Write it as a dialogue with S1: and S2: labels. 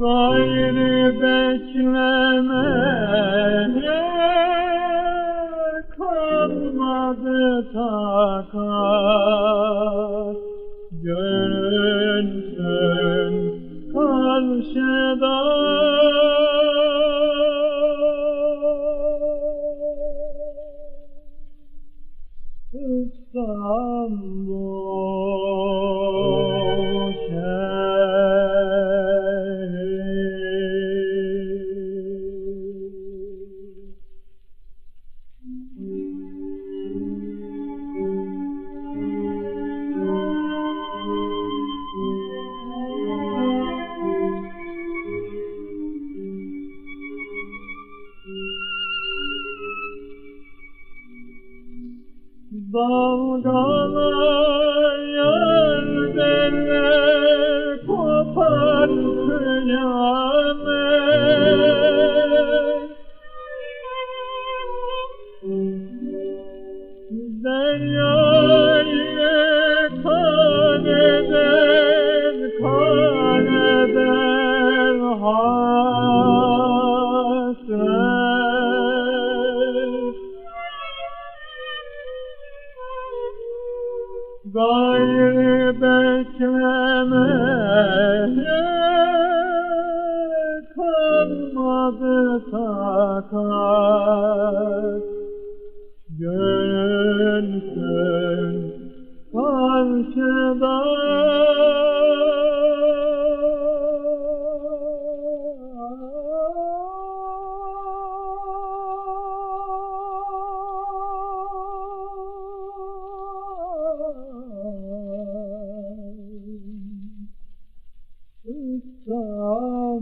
S1: Gayrı beklemeye kalmadı takat. Görünsün karşıda. İstanbul Vandana yerdene kopar kıyame Derya Gayrı beklemeye kalmadı takat Görünsün karşıda Some